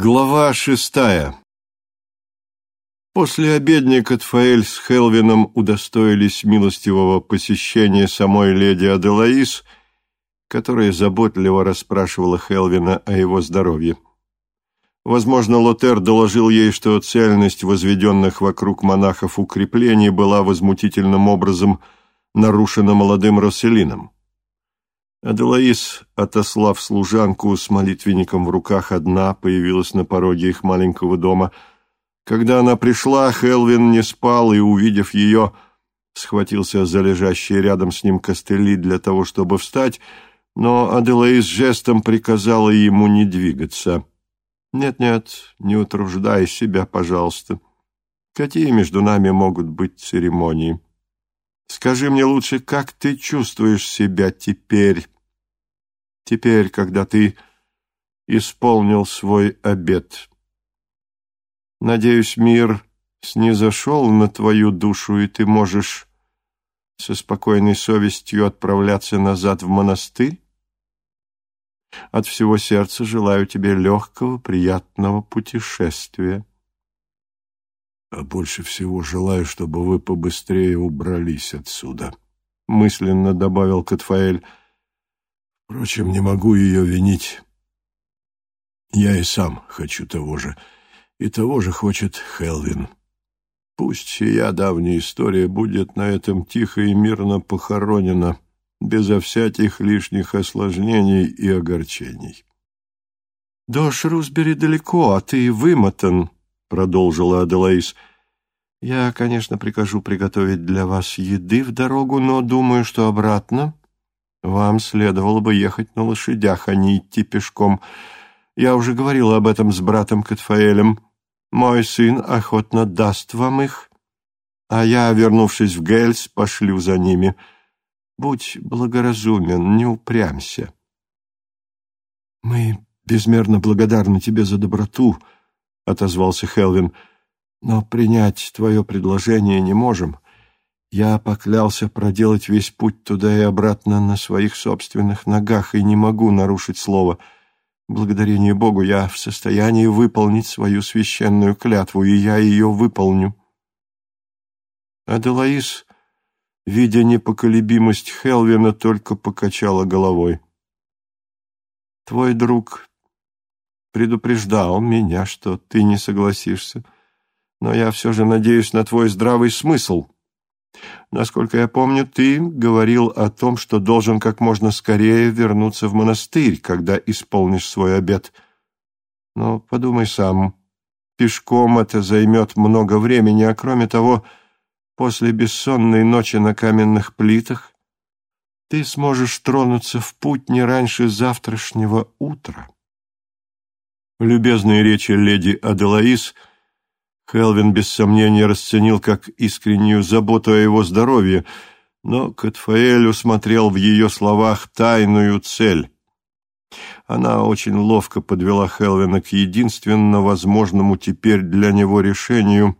Глава шестая После обедни Катфаэль с Хелвином удостоились милостивого посещения самой леди Аделаис, которая заботливо расспрашивала Хелвина о его здоровье. Возможно, Лотер доложил ей, что цельность возведенных вокруг монахов укреплений была возмутительным образом нарушена молодым Расселином. Аделаис, отослав служанку с молитвенником в руках, одна появилась на пороге их маленького дома. Когда она пришла, Хелвин не спал и, увидев ее, схватился за лежащие рядом с ним костыли для того, чтобы встать, но Аделаис жестом приказала ему не двигаться. «Нет-нет, не утруждай себя, пожалуйста. Какие между нами могут быть церемонии?» Скажи мне лучше, как ты чувствуешь себя теперь? Теперь, когда ты исполнил свой обет. Надеюсь, мир снизошел на твою душу, и ты можешь со спокойной совестью отправляться назад в монастырь? От всего сердца желаю тебе легкого, приятного путешествия а больше всего желаю, чтобы вы побыстрее убрались отсюда», — мысленно добавил Катфаэль. «Впрочем, не могу ее винить. Я и сам хочу того же, и того же хочет Хелвин. Пусть сия давняя история будет на этом тихо и мирно похоронена, безо всяких лишних осложнений и огорчений». «До Шрусбери далеко, а ты вымотан», — продолжила Аделаис. «Я, конечно, прикажу приготовить для вас еды в дорогу, но думаю, что обратно вам следовало бы ехать на лошадях, а не идти пешком. Я уже говорила об этом с братом Катфаэлем. Мой сын охотно даст вам их, а я, вернувшись в Гельс, пошлю за ними. Будь благоразумен, не упрямься». «Мы безмерно благодарны тебе за доброту», отозвался Хелвин. «Но принять твое предложение не можем. Я поклялся проделать весь путь туда и обратно на своих собственных ногах и не могу нарушить слово. Благодарение Богу я в состоянии выполнить свою священную клятву, и я ее выполню». Аделаис, видя непоколебимость Хелвина, только покачала головой. «Твой друг предупреждал меня, что ты не согласишься, но я все же надеюсь на твой здравый смысл. Насколько я помню, ты говорил о том, что должен как можно скорее вернуться в монастырь, когда исполнишь свой обет. Но подумай сам, пешком это займет много времени, а кроме того, после бессонной ночи на каменных плитах ты сможешь тронуться в путь не раньше завтрашнего утра. Любезные речи леди Аделаис Хелвин без сомнения расценил как искреннюю заботу о его здоровье, но Катфаэль усмотрел в ее словах тайную цель. Она очень ловко подвела Хелвина к единственно возможному теперь для него решению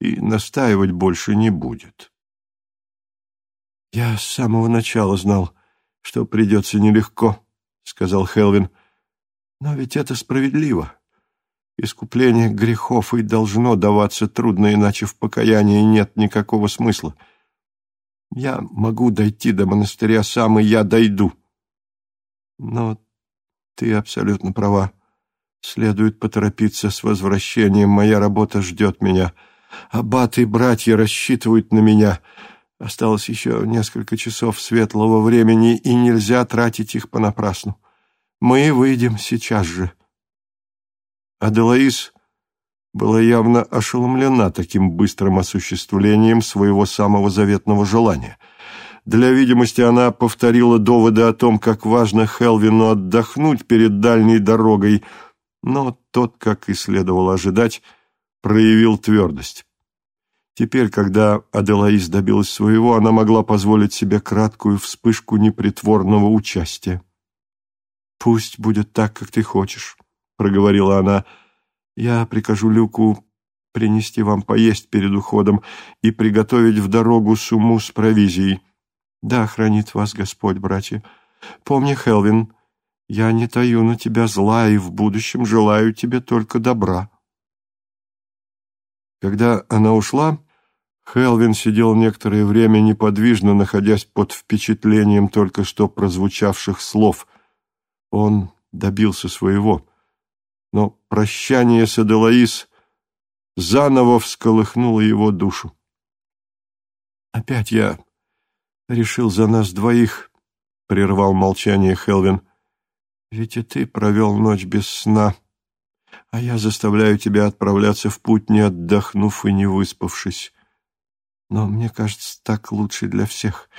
и настаивать больше не будет. «Я с самого начала знал, что придется нелегко», — сказал Хелвин. — но ведь это справедливо. Искупление грехов и должно даваться трудно, иначе в покаянии нет никакого смысла. Я могу дойти до монастыря сам, и я дойду. Но ты абсолютно права. Следует поторопиться с возвращением. Моя работа ждет меня. Аббат и братья рассчитывают на меня. Осталось еще несколько часов светлого времени, и нельзя тратить их понапрасну. Мы выйдем сейчас же. Аделаис была явно ошеломлена таким быстрым осуществлением своего самого заветного желания. Для видимости она повторила доводы о том, как важно Хелвину отдохнуть перед дальней дорогой, но тот, как и следовало ожидать, проявил твердость. Теперь, когда Аделаис добилась своего, она могла позволить себе краткую вспышку непритворного участия. «Пусть будет так, как ты хочешь», — проговорила она. «Я прикажу Люку принести вам поесть перед уходом и приготовить в дорогу сумму с провизией. Да, хранит вас Господь, братья. Помни, Хелвин, Я не таю на тебя зла и в будущем желаю тебе только добра». Когда она ушла, Хелвин сидел некоторое время неподвижно, находясь под впечатлением только что прозвучавших слов. Он добился своего, но прощание с Аделаис заново всколыхнуло его душу. «Опять я решил за нас двоих», — прервал молчание Хелвин. «Ведь и ты провел ночь без сна, а я заставляю тебя отправляться в путь, не отдохнув и не выспавшись. Но мне кажется, так лучше для всех.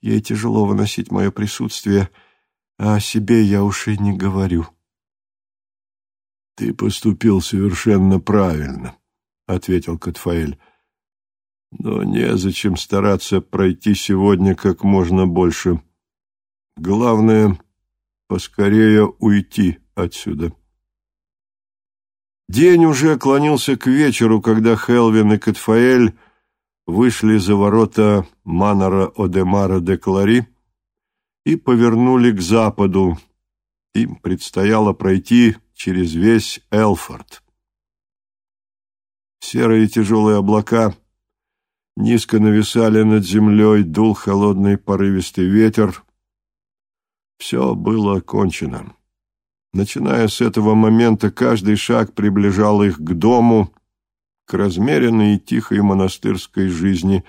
Ей тяжело выносить мое присутствие, а о себе я уж и не говорю». «Ты поступил совершенно правильно», — ответил Катфаэль. «Но незачем стараться пройти сегодня как можно больше. Главное — поскорее уйти отсюда». День уже клонился к вечеру, когда Хелвин и Катфаэль вышли за ворота Манора Одемара де Клари и повернули к западу. Им предстояло пройти через весь Элфорд. Серые тяжелые облака низко нависали над землей, дул холодный порывистый ветер. Все было кончено. Начиная с этого момента, каждый шаг приближал их к дому, к размеренной и тихой монастырской жизни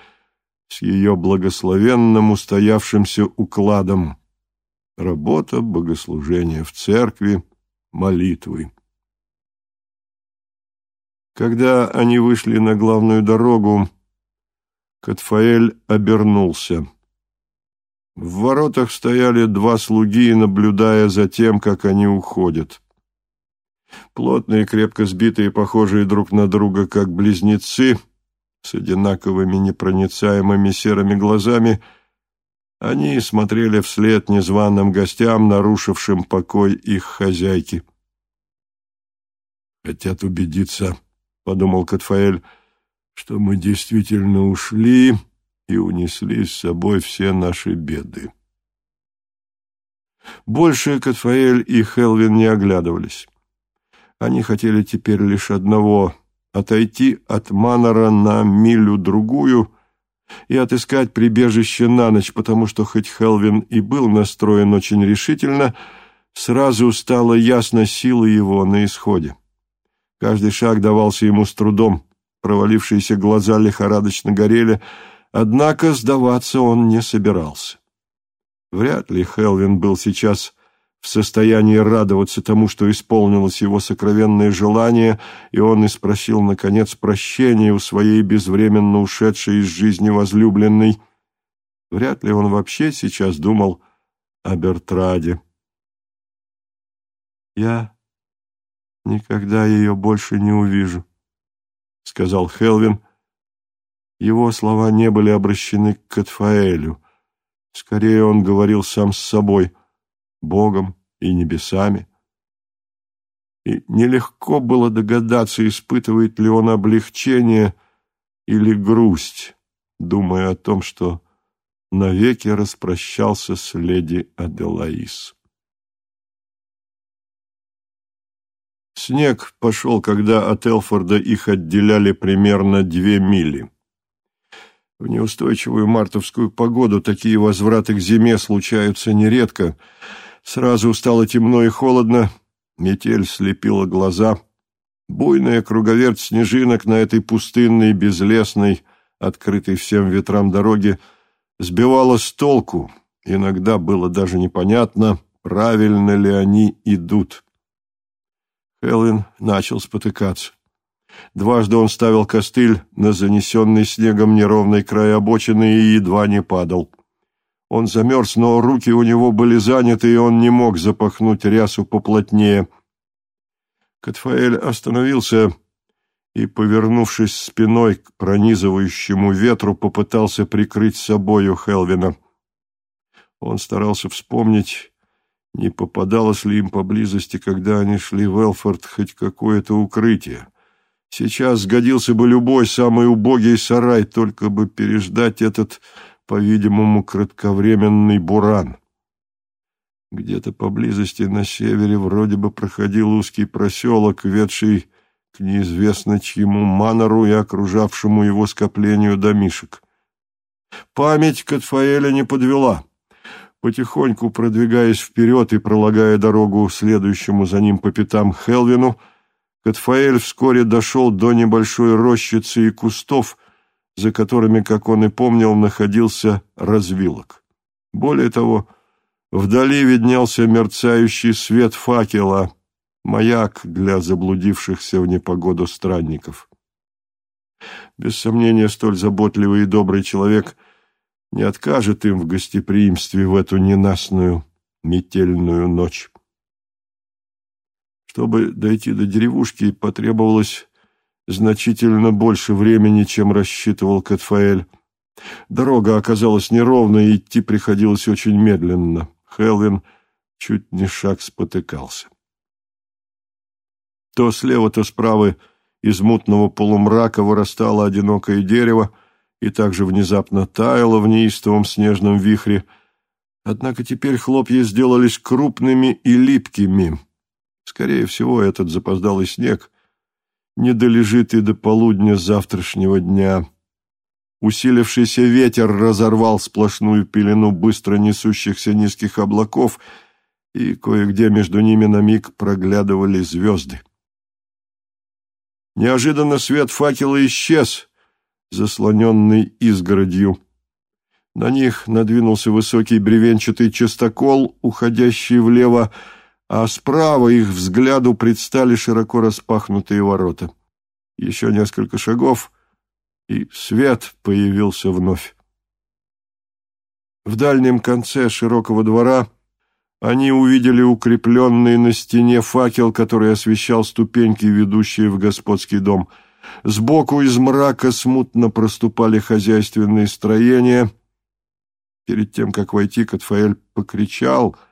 с ее благословенным устоявшимся укладом. Работа, богослужение в церкви — молитвы. Когда они вышли на главную дорогу, Катфаэль обернулся. В воротах стояли два слуги, наблюдая за тем, как они уходят. Плотные, крепко сбитые, похожие друг на друга, как близнецы, с одинаковыми непроницаемыми серыми глазами — они смотрели вслед незваным гостям, нарушившим покой их хозяйки. «Хотят убедиться», — подумал Катфаэль, — «что мы действительно ушли и унесли с собой все наши беды». Больше Катфаэль и Хелвин не оглядывались. Они хотели теперь лишь одного — отойти от Манора на милю-другую — и отыскать прибежище на ночь, потому что хоть Хелвин и был настроен очень решительно, сразу стало ясно силы его на исходе. Каждый шаг давался ему с трудом, провалившиеся глаза лихорадочно горели, однако сдаваться он не собирался. Вряд ли Хелвин был сейчас в состоянии радоваться тому, что исполнилось его сокровенное желание, и он и спросил, наконец, прощения у своей безвременно ушедшей из жизни возлюбленной. Вряд ли он вообще сейчас думал о Бертраде. «Я никогда ее больше не увижу», — сказал Хелвин. Его слова не были обращены к Катфаэлю. Скорее, он говорил сам с собой — Богом и небесами. И нелегко было догадаться, испытывает ли он облегчение или грусть, думая о том, что навеки распрощался с леди Аделаис. Снег пошел, когда от Элфорда их отделяли примерно две мили. В неустойчивую мартовскую погоду такие возвраты к зиме случаются нередко, Сразу стало темно и холодно, метель слепила глаза. Буйная круговерть снежинок на этой пустынной, безлесной, открытой всем ветрам дороге сбивала с толку. Иногда было даже непонятно, правильно ли они идут. Хелвин начал спотыкаться. Дважды он ставил костыль на занесенный снегом неровный край обочины и едва не падал. Он замерз, но руки у него были заняты, и он не мог запахнуть рясу поплотнее. Катфаэль остановился и, повернувшись спиной к пронизывающему ветру, попытался прикрыть собою Хелвина. Он старался вспомнить, не попадалось ли им поблизости, когда они шли в Элфорд, хоть какое-то укрытие. Сейчас сгодился бы любой самый убогий сарай, только бы переждать этот по-видимому, кратковременный буран. Где-то поблизости на севере вроде бы проходил узкий проселок, ведший к неизвестно чьему манору и окружавшему его скоплению домишек. Память Катфаэля не подвела. Потихоньку продвигаясь вперед и пролагая дорогу следующему за ним по пятам Хелвину, Катфаэль вскоре дошел до небольшой рощицы и кустов, за которыми, как он и помнил, находился развилок. Более того, вдали виднелся мерцающий свет факела, маяк для заблудившихся в непогоду странников. Без сомнения, столь заботливый и добрый человек не откажет им в гостеприимстве в эту ненастную метельную ночь. Чтобы дойти до деревушки, потребовалось значительно больше времени, чем рассчитывал Катфаэль. Дорога оказалась неровной, и идти приходилось очень медленно. Хелвин чуть не шаг спотыкался. То слева, то справа из мутного полумрака вырастало одинокое дерево и также внезапно таяло в неистовом снежном вихре. Однако теперь хлопья сделались крупными и липкими. Скорее всего, этот запоздалый снег не долежит и до полудня завтрашнего дня. Усилившийся ветер разорвал сплошную пелену быстро несущихся низких облаков, и кое-где между ними на миг проглядывали звезды. Неожиданно свет факела исчез, заслоненный изгородью. На них надвинулся высокий бревенчатый частокол, уходящий влево, а справа их взгляду предстали широко распахнутые ворота. Еще несколько шагов, и свет появился вновь. В дальнем конце широкого двора они увидели укрепленный на стене факел, который освещал ступеньки, ведущие в господский дом. Сбоку из мрака смутно проступали хозяйственные строения. Перед тем, как войти, Катфаэль покричал —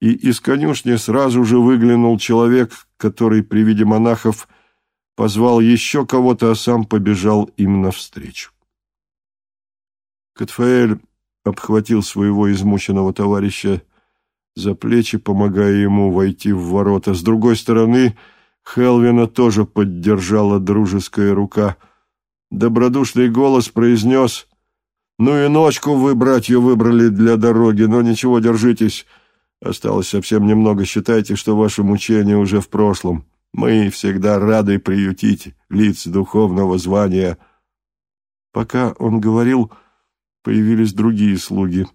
и из конюшни сразу же выглянул человек, который при виде монахов позвал еще кого-то, а сам побежал им навстречу. Катфаэль обхватил своего измученного товарища за плечи, помогая ему войти в ворота. С другой стороны, Хелвина тоже поддержала дружеская рука. Добродушный голос произнес «Ну и ночку вы, братья, выбрали для дороги, но ничего, держитесь». Осталось совсем немного. Считайте, что ваше мучение уже в прошлом. Мы всегда рады приютить лиц духовного звания». Пока он говорил, появились другие слуги.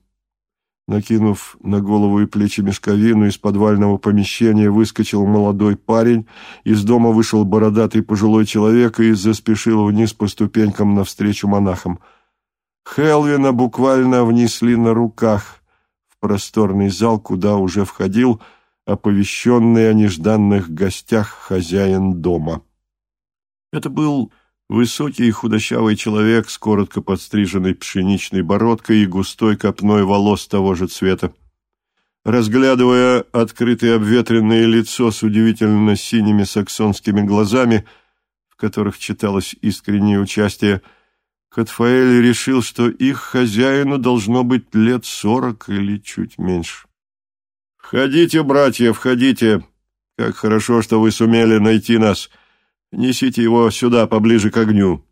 Накинув на голову и плечи мешковину, из подвального помещения выскочил молодой парень, из дома вышел бородатый пожилой человек и заспешил вниз по ступенькам навстречу монахам. Хелвина буквально внесли на руках – просторный зал, куда уже входил оповещенный о нежданных гостях хозяин дома. Это был высокий и худощавый человек с коротко подстриженной пшеничной бородкой и густой копной волос того же цвета. Разглядывая открытое обветренное лицо с удивительно синими саксонскими глазами, в которых читалось искреннее участие, Катфаэль решил, что их хозяину должно быть лет сорок или чуть меньше. «Входите, братья, входите. Как хорошо, что вы сумели найти нас. Несите его сюда, поближе к огню».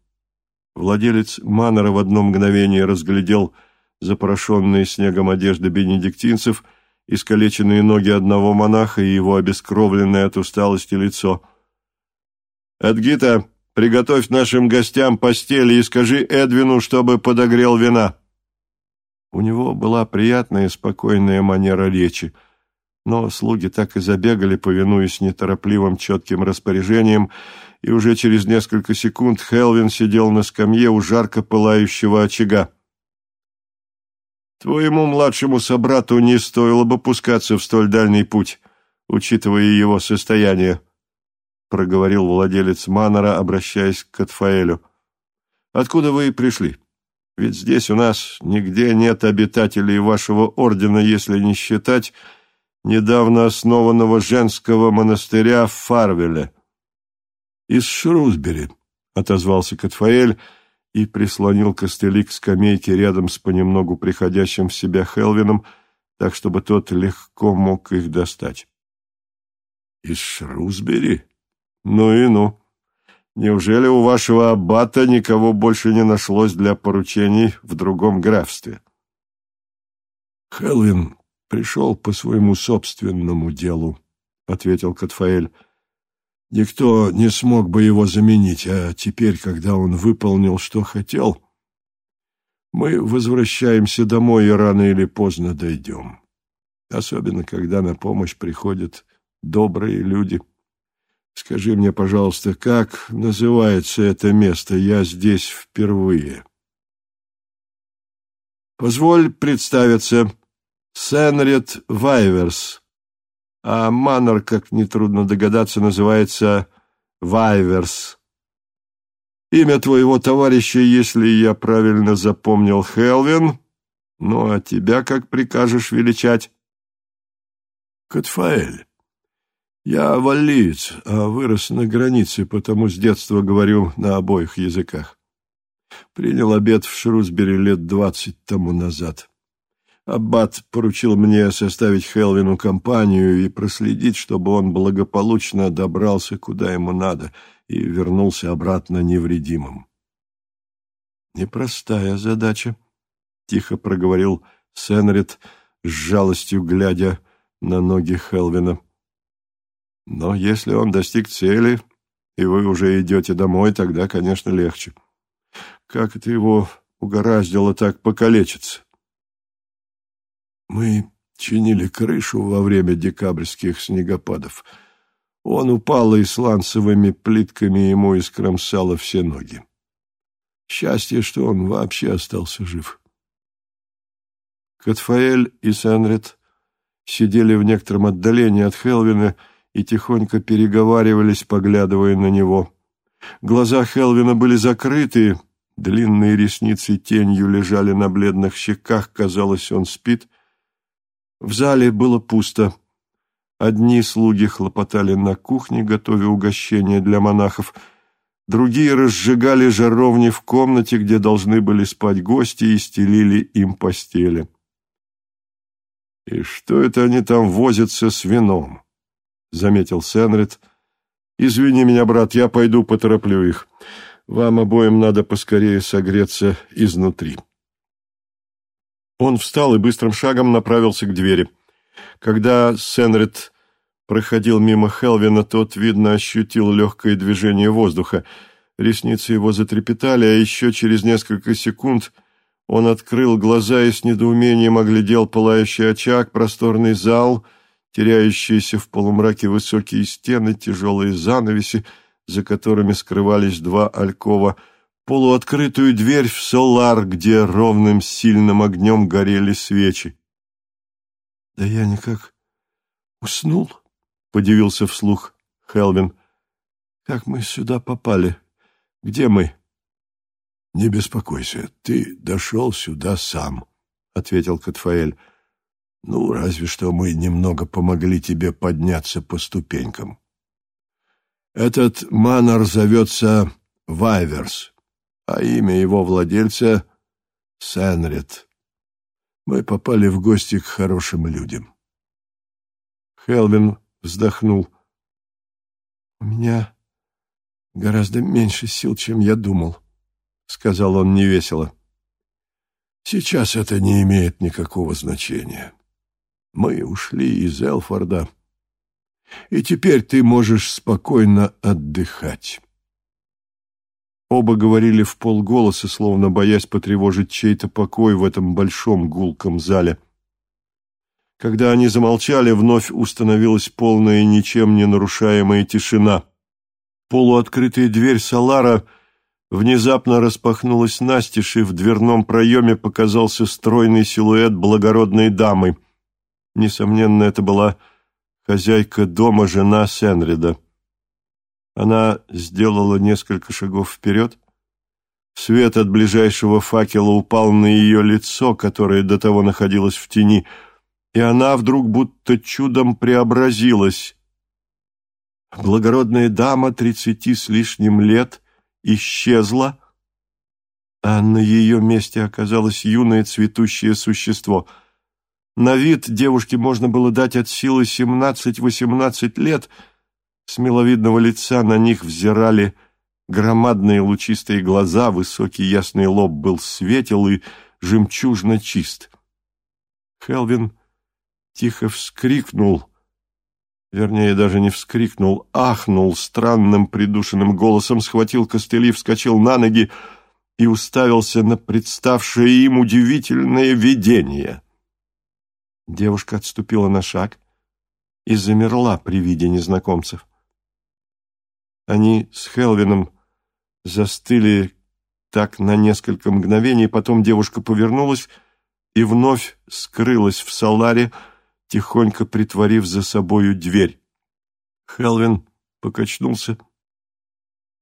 Владелец Маннера в одно мгновение разглядел запорошенные снегом одежды бенедиктинцев, искалеченные ноги одного монаха и его обескровленное от усталости лицо. «Эдгита, Приготовь нашим гостям постели и скажи Эдвину, чтобы подогрел вина». У него была приятная и спокойная манера речи, но слуги так и забегали, повинуясь неторопливым четким распоряжениям, и уже через несколько секунд Хелвин сидел на скамье у жарко пылающего очага. «Твоему младшему собрату не стоило бы пускаться в столь дальний путь, учитывая его состояние», проговорил владелец Манора, обращаясь к Катфаэлю. «Откуда вы пришли? Ведь здесь у нас нигде нет обитателей вашего ордена, если не считать недавно основанного женского монастыря в Фарвеле». «Из Шрусбери», — отозвался Катфаэль и прислонил костыли к скамейке рядом с понемногу приходящим в себя Хелвином, так чтобы тот легко мог их достать. Из Шрусбери? Ну и ну. Неужели у вашего аббата никого больше не нашлось для поручений в другом графстве? Хелвин пришел по своему собственному делу, — ответил Катфаэль. Никто не смог бы его заменить, а теперь, когда он выполнил, что хотел, мы возвращаемся домой и рано или поздно дойдем. Особенно, когда на помощь приходят добрые люди. Скажи мне, пожалуйста, как называется это место? Я здесь впервые. Позволь представиться. Сенред Вайверс, а Маннер, как нетрудно догадаться, называется Вайверс. Имя твоего товарища, если я правильно запомнил, Хелвин, ну а тебя как прикажешь величать? Катфаэль. Я валлиец, а вырос на границе, потому с детства говорю на обоих языках. Принял обед в Шрусбери лет двадцать тому назад. Аббат поручил мне составить Хелвину компанию и проследить, чтобы он благополучно добрался куда ему надо и вернулся обратно невредимым. «Непростая задача», — тихо проговорил Сенрид, с жалостью глядя на ноги Хелвина. «Но если он достиг цели, и вы уже идете домой, тогда, конечно, легче. Как это его угораздило так покалечиться?» Мы чинили крышу во время декабрьских снегопадов. Он упал и сланцевыми плитками ему искромсало все ноги. Счастье, что он вообще остался жив. Катфаэль и Сенрид сидели в некотором отдалении от Хелвина и тихонько переговаривались, поглядывая на него. Глаза Хелвина были закрыты, длинные ресницы тенью лежали на бледных щеках, казалось, он спит — в зале было пусто. Одни слуги хлопотали на кухне, готовя угощения для монахов, другие разжигали жаровни в комнате, где должны были спать гости, и стелили им постели. «И что это они там возятся с вином?» — заметил Сенрид. «Извини меня, брат, я пойду потороплю их. Вам обоим надо поскорее согреться изнутри». Он встал и быстрым шагом направился к двери. Когда Сенрид проходил мимо Хелвина, тот, видно, ощутил легкое движение воздуха. Ресницы его затрепетали, а еще через несколько секунд он открыл глаза и с недоумением оглядел пылающий очаг, просторный зал, теряющиеся в полумраке высокие стены, тяжелые занавеси, за которыми скрывались два алькова — полуоткрытую дверь в солар, где ровным сильным огнем горели свечи. — Да я никак уснул, — подивился вслух Хелвин. — Как мы сюда попали? Где мы? — Не беспокойся, ты дошел сюда сам, — ответил Катфаэль. — Ну, разве что мы немного помогли тебе подняться по ступенькам. Этот манор зовется Вайверс а имя его владельца — Сенрид. Мы попали в гости к хорошим людям. Хелвин вздохнул. «У меня гораздо меньше сил, чем я думал», — сказал он невесело. «Сейчас это не имеет никакого значения. Мы ушли из Элфорда, и теперь ты можешь спокойно отдыхать». Оба говорили в полголоса, словно боясь потревожить чей-то покой в этом большом гулком зале. Когда они замолчали, вновь установилась полная ничем не нарушаемая тишина. Полуоткрытая дверь Салара внезапно распахнулась настежь, и в дверном проеме показался стройный силуэт благородной дамы. Несомненно, это была хозяйка дома, жена Сенрида. Она сделала несколько шагов вперед. Свет от ближайшего факела упал на ее лицо, которое до того находилось в тени, и она вдруг будто чудом преобразилась. Благородная дама тридцати с лишним лет исчезла, а на ее месте оказалось юное цветущее существо. На вид девушке можно было дать от силы семнадцать-восемнадцать лет. С миловидного лица на них взирали громадные лучистые глаза, высокий ясный лоб был светел и жемчужно чист. Хелвин тихо вскрикнул, вернее, даже не вскрикнул, ахнул странным придушенным голосом, схватил костыли, вскочил на ноги и уставился на представшее им удивительное видение. Девушка отступила на шаг и замерла при виде незнакомцев. Они с Хелвином застыли так на несколько мгновений, потом девушка повернулась и вновь скрылась в саларе, тихонько притворив за собою дверь. Хелвин покачнулся.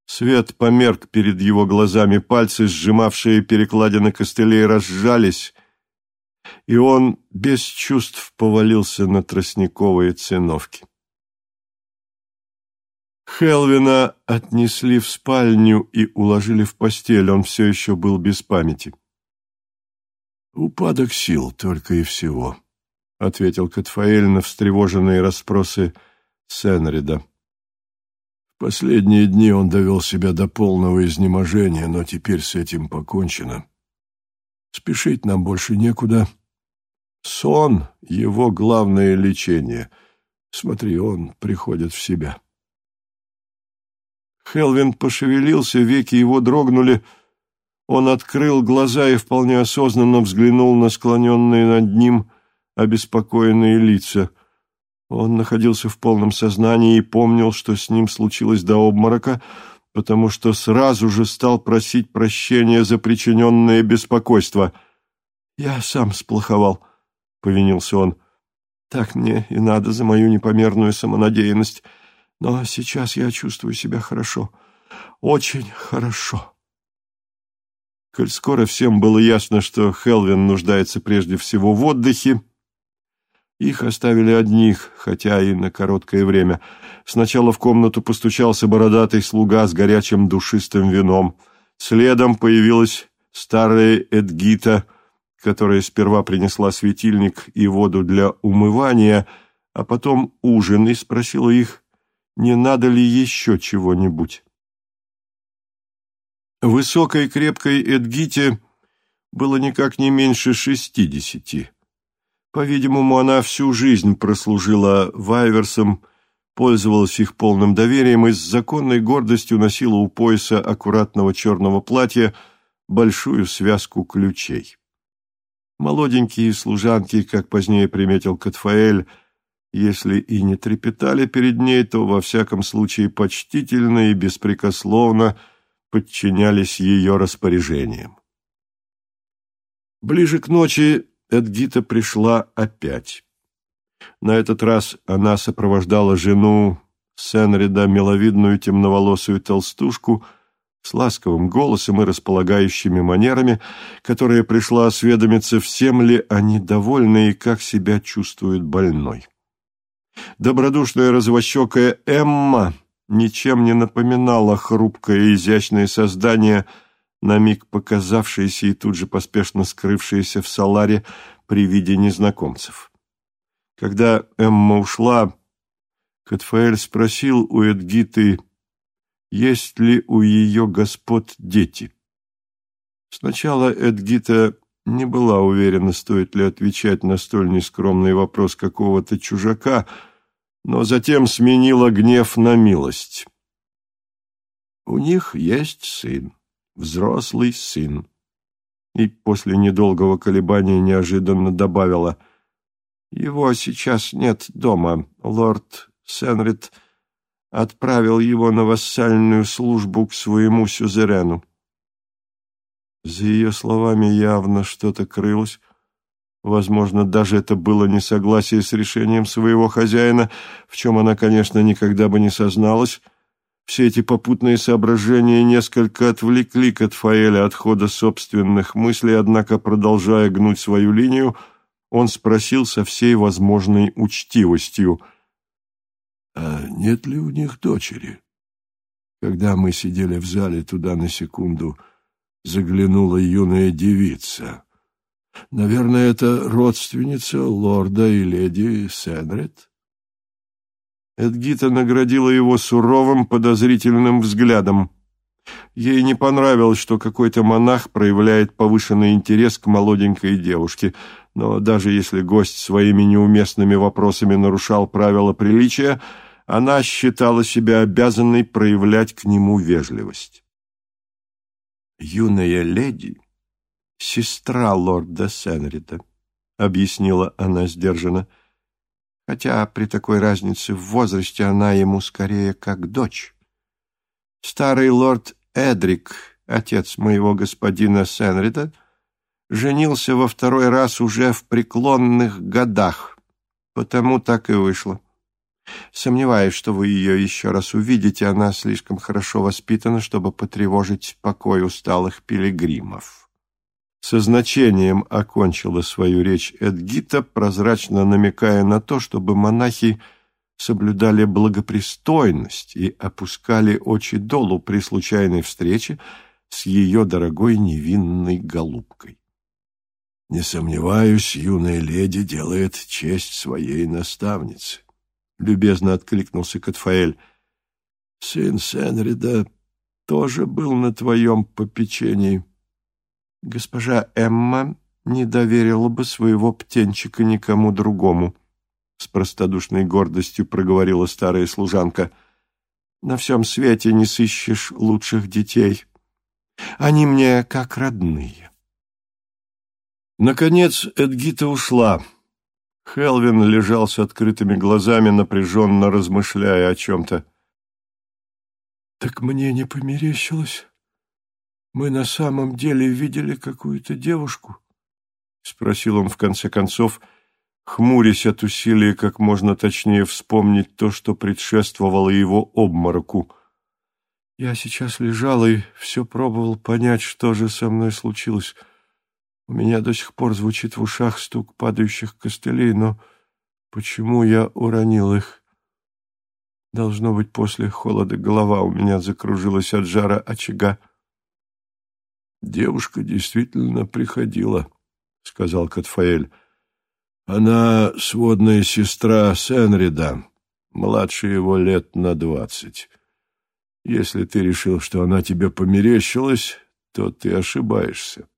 Свет померк перед его глазами, пальцы, сжимавшие перекладины костылей, разжались, и он без чувств повалился на тростниковые циновки. Хелвина отнесли в спальню и уложили в постель, он все еще был без памяти. «Упадок сил только и всего», — ответил Катфаэль на встревоженные расспросы Сенрида. В последние дни он довел себя до полного изнеможения, но теперь с этим покончено. Спешить нам больше некуда. Сон — его главное лечение. Смотри, он приходит в себя. Хелвин пошевелился, веки его дрогнули. Он открыл глаза и вполне осознанно взглянул на склоненные над ним обеспокоенные лица. Он находился в полном сознании и помнил, что с ним случилось до обморока, потому что сразу же стал просить прощения за причиненное беспокойство. «Я сам сплоховал», — повинился он. «Так мне и надо за мою непомерную самонадеянность». Но сейчас я чувствую себя хорошо, очень хорошо. Коль скоро всем было ясно, что Хелвин нуждается прежде всего в отдыхе, их оставили одних, хотя и на короткое время. Сначала в комнату постучался бородатый слуга с горячим душистым вином. Следом появилась старая Эдгита, которая сперва принесла светильник и воду для умывания, а потом ужин и спросила их, не надо ли еще чего-нибудь. Высокой крепкой Эдгите было никак не меньше шестидесяти. По-видимому, она всю жизнь прослужила вайверсом, пользовалась их полным доверием и с законной гордостью носила у пояса аккуратного черного платья большую связку ключей. Молоденькие служанки, как позднее приметил Катфаэль, если и не трепетали перед ней, то во всяком случае почтительно и беспрекословно подчинялись ее распоряжениям. Ближе к ночи Эдгита пришла опять. На этот раз она сопровождала жену Сенрида, миловидную темноволосую толстушку, с ласковым голосом и располагающими манерами, которая пришла осведомиться, всем ли они довольны и как себя чувствует больной. Добродушная развощекая Эмма ничем не напоминала хрупкое и изящное создание, на миг показавшееся и тут же поспешно скрывшееся в саларе при виде незнакомцев. Когда Эмма ушла, Катфаэль спросил у Эдгиты, есть ли у ее господ дети. Сначала Эдгита не была уверена, стоит ли отвечать на столь нескромный вопрос какого-то чужака, но затем сменила гнев на милость. У них есть сын, взрослый сын. И после недолгого колебания неожиданно добавила, «Его сейчас нет дома. Лорд Сенрид отправил его на вассальную службу к своему сюзерену. За ее словами явно что-то крылось. Возможно, даже это было несогласие с решением своего хозяина, в чем она, конечно, никогда бы не созналась. Все эти попутные соображения несколько отвлекли Катфаэля от хода собственных мыслей, однако, продолжая гнуть свою линию, он спросил со всей возможной учтивостью, «А нет ли у них дочери?» Когда мы сидели в зале, туда на секунду заглянула юная девица. Наверное, это родственница лорда и леди Сенред. Эдгита наградила его суровым подозрительным взглядом. Ей не понравилось, что какой-то монах проявляет повышенный интерес к молоденькой девушке, но даже если гость своими неуместными вопросами нарушал правила приличия, она считала себя обязанной проявлять к нему вежливость. «Юная леди — сестра лорда Сенрита», — объяснила она сдержанно, хотя при такой разнице в возрасте она ему скорее как дочь. Старый лорд Эдрик, отец моего господина Сенрита, женился во второй раз уже в преклонных годах, потому так и вышло. Сомневаюсь, что вы ее еще раз увидите, она слишком хорошо воспитана, чтобы потревожить покой усталых пилигримов. Со значением окончила свою речь Эдгита, прозрачно намекая на то, чтобы монахи соблюдали благопристойность и опускали очи долу при случайной встрече с ее дорогой невинной голубкой. «Не сомневаюсь, юная леди делает честь своей наставнице», — любезно откликнулся Катфаэль. «Сын Сенрида тоже был на твоем попечении». «Госпожа Эмма не доверила бы своего птенчика никому другому», с простодушной гордостью проговорила старая служанка. «На всем свете не сыщешь лучших детей. Они мне как родные». Наконец Эдгита ушла. Хелвин лежал с открытыми глазами, напряженно размышляя о чем-то. «Так мне не померещилось? Мы на самом деле видели какую-то девушку?» — спросил он в конце концов, — хмурясь от усилия как можно точнее вспомнить то, что предшествовало его обмороку. Я сейчас лежал и все пробовал понять, что же со мной случилось. У меня до сих пор звучит в ушах стук падающих костылей, но почему я уронил их? Должно быть, после холода голова у меня закружилась от жара очага. «Девушка действительно приходила», — сказал Катфаэль. Она сводная сестра Сенрида, младше его лет на двадцать. Если ты решил, что она тебе померещилась, то ты ошибаешься.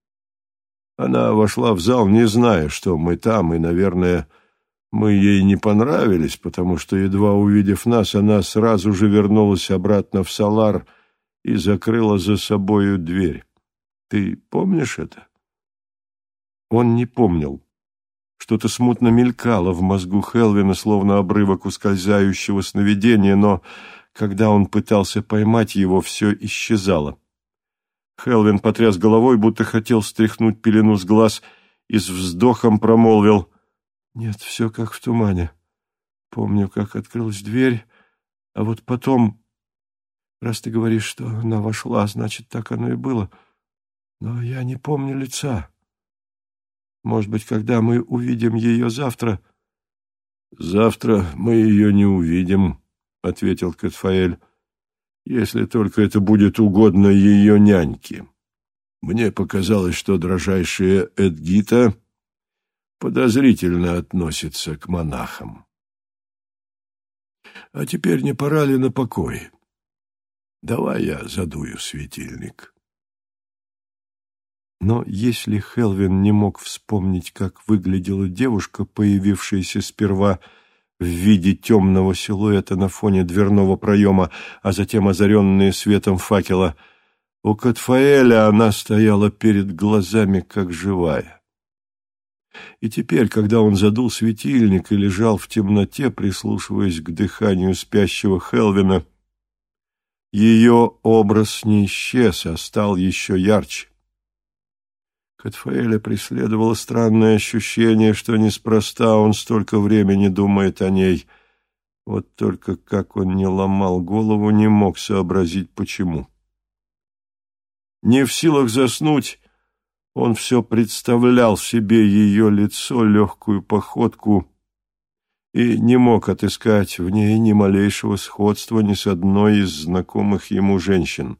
Она вошла в зал, не зная, что мы там, и, наверное, мы ей не понравились, потому что, едва увидев нас, она сразу же вернулась обратно в Салар и закрыла за собою дверь. Ты помнишь это? Он не помнил. Что-то смутно мелькало в мозгу Хелвина, словно обрывок ускользающего сновидения, но когда он пытался поймать его, все исчезало. Хелвин потряс головой, будто хотел стряхнуть пелену с глаз, и с вздохом промолвил. «Нет, все как в тумане. Помню, как открылась дверь, а вот потом... Раз ты говоришь, что она вошла, значит, так оно и было. Но я не помню лица». Может быть, когда мы увидим ее завтра...» «Завтра мы ее не увидим», — ответил Катфаэль, «если только это будет угодно ее няньке. Мне показалось, что дрожайшая Эдгита подозрительно относится к монахам. А теперь не пора ли на покой? Давай я задую светильник». Но если Хелвин не мог вспомнить, как выглядела девушка, появившаяся сперва в виде темного силуэта на фоне дверного проема, а затем озаренная светом факела, у Катфаэля она стояла перед глазами, как живая. И теперь, когда он задул светильник и лежал в темноте, прислушиваясь к дыханию спящего Хелвина, ее образ не исчез, а стал еще ярче. Катфаэля преследовало странное ощущение, что неспроста он столько времени думает о ней. Вот только как он не ломал голову, не мог сообразить, почему. Не в силах заснуть, он все представлял себе ее лицо, легкую походку, и не мог отыскать в ней ни малейшего сходства ни с одной из знакомых ему женщин.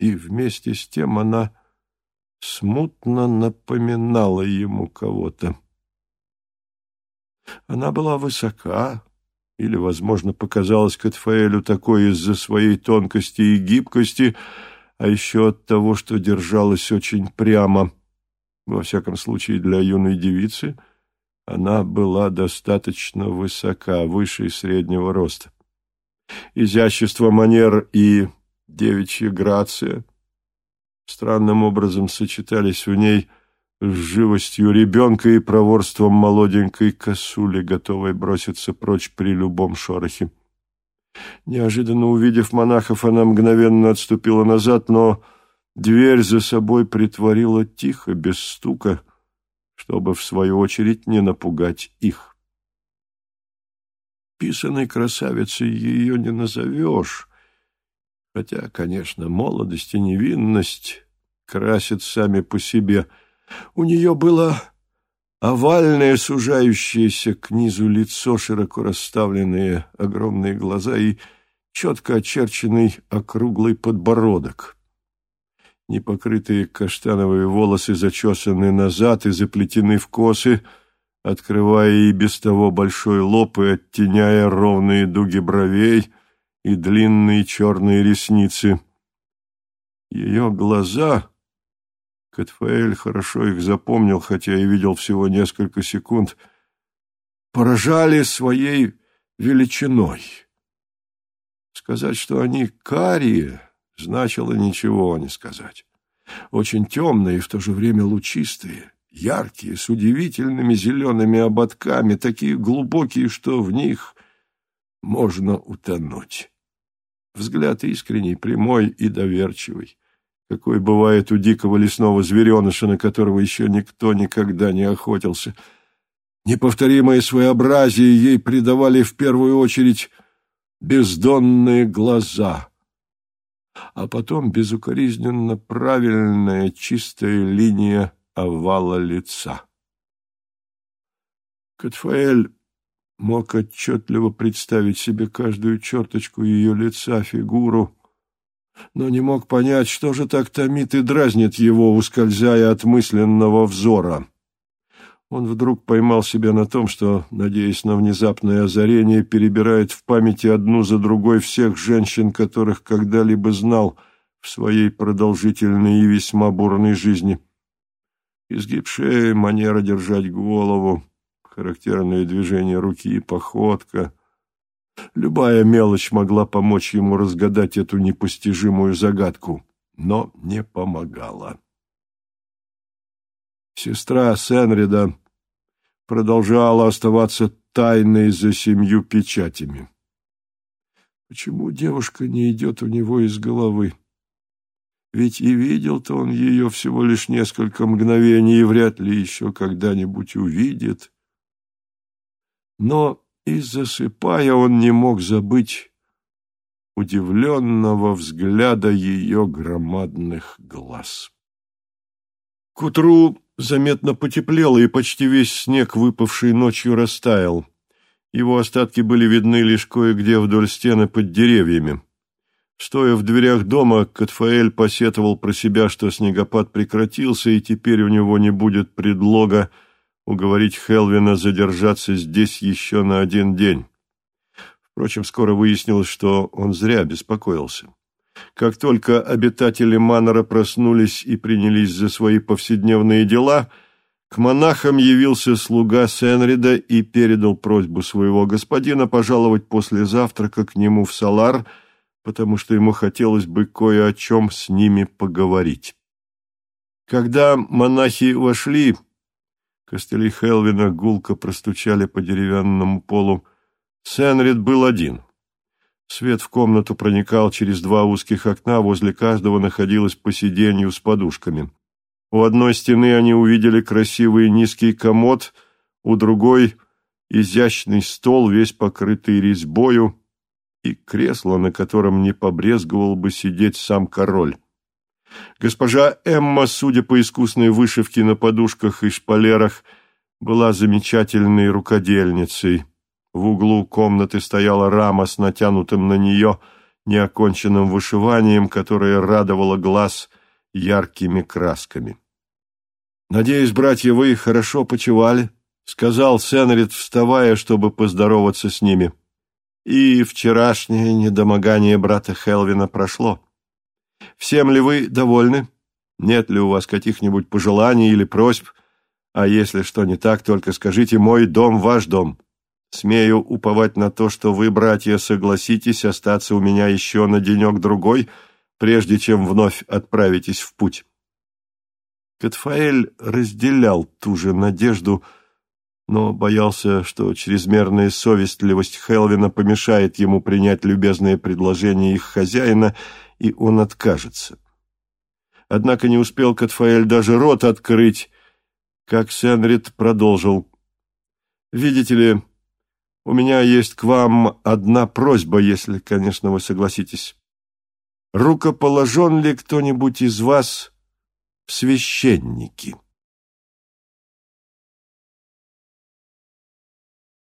И вместе с тем она смутно напоминала ему кого-то. Она была высока, или, возможно, показалась Катфаэлю такой из-за своей тонкости и гибкости, а еще от того, что держалась очень прямо. Во всяком случае, для юной девицы она была достаточно высока, выше среднего роста. Изящество манер и девичья грация странным образом сочетались в ней с живостью ребенка и проворством молоденькой косули, готовой броситься прочь при любом шорохе. Неожиданно увидев монахов, она мгновенно отступила назад, но дверь за собой притворила тихо, без стука, чтобы, в свою очередь, не напугать их. Писаной красавицей ее не назовешь, хотя, конечно, молодость и невинность красят сами по себе. У нее было овальное, сужающееся к низу лицо, широко расставленные огромные глаза и четко очерченный округлый подбородок. Непокрытые каштановые волосы зачесаны назад и заплетены в косы, открывая и без того большой лоб и оттеняя ровные дуги бровей и длинные черные ресницы. Ее глаза Катфаэль хорошо их запомнил, хотя и видел всего несколько секунд, поражали своей величиной. Сказать, что они карие, значило ничего не сказать. Очень темные и в то же время лучистые, яркие, с удивительными зелеными ободками, такие глубокие, что в них можно утонуть. Взгляд искренний, прямой и доверчивый какой бывает у дикого лесного звереныша, на которого еще никто никогда не охотился. Неповторимое своеобразие ей придавали в первую очередь бездонные глаза, а потом безукоризненно правильная чистая линия овала лица. Катфаэль мог отчетливо представить себе каждую черточку ее лица, фигуру, но не мог понять, что же так томит и дразнит его, ускользая от мысленного взора. Он вдруг поймал себя на том, что, надеясь на внезапное озарение, перебирает в памяти одну за другой всех женщин, которых когда-либо знал в своей продолжительной и весьма бурной жизни. Изгиб шеи, манера держать голову, характерные движения руки и походка — Любая мелочь могла помочь ему разгадать эту непостижимую загадку, но не помогала. Сестра Сенрида продолжала оставаться тайной за семью печатями. Почему девушка не идет у него из головы? Ведь и видел-то он ее всего лишь несколько мгновений и вряд ли еще когда-нибудь увидит. Но и, засыпая, он не мог забыть удивленного взгляда ее громадных глаз. К утру заметно потеплело, и почти весь снег, выпавший ночью, растаял. Его остатки были видны лишь кое-где вдоль стены под деревьями. Стоя в дверях дома, Катфаэль посетовал про себя, что снегопад прекратился, и теперь у него не будет предлога уговорить Хелвина задержаться здесь еще на один день. Впрочем, скоро выяснилось, что он зря беспокоился. Как только обитатели Манора проснулись и принялись за свои повседневные дела, к монахам явился слуга Сенрида и передал просьбу своего господина пожаловать после завтрака к нему в Салар, потому что ему хотелось бы кое о чем с ними поговорить. Когда монахи вошли, Костыли Хелвина гулко простучали по деревянному полу. Сенрид был один. Свет в комнату проникал через два узких окна, возле каждого находилось по сиденью с подушками. У одной стены они увидели красивый низкий комод, у другой — изящный стол, весь покрытый резьбою, и кресло, на котором не побрезговал бы сидеть сам король. Госпожа Эмма, судя по искусной вышивке на подушках и шпалерах, была замечательной рукодельницей. В углу комнаты стояла рама с натянутым на нее неоконченным вышиванием, которое радовало глаз яркими красками. «Надеюсь, братья, вы хорошо почевали», — сказал Сенрид, вставая, чтобы поздороваться с ними. «И вчерашнее недомогание брата Хелвина прошло. Всем ли вы довольны? Нет ли у вас каких-нибудь пожеланий или просьб? А если что не так, только скажите «мой дом, ваш дом». Смею уповать на то, что вы, братья, согласитесь остаться у меня еще на денек-другой, прежде чем вновь отправитесь в путь». Катфаэль разделял ту же надежду, но боялся, что чрезмерная совестливость Хелвина помешает ему принять любезное предложение их хозяина, и он откажется. Однако не успел Катфаэль даже рот открыть, как Сенрид продолжил. «Видите ли, у меня есть к вам одна просьба, если, конечно, вы согласитесь. Рукоположен ли кто-нибудь из вас в священники?»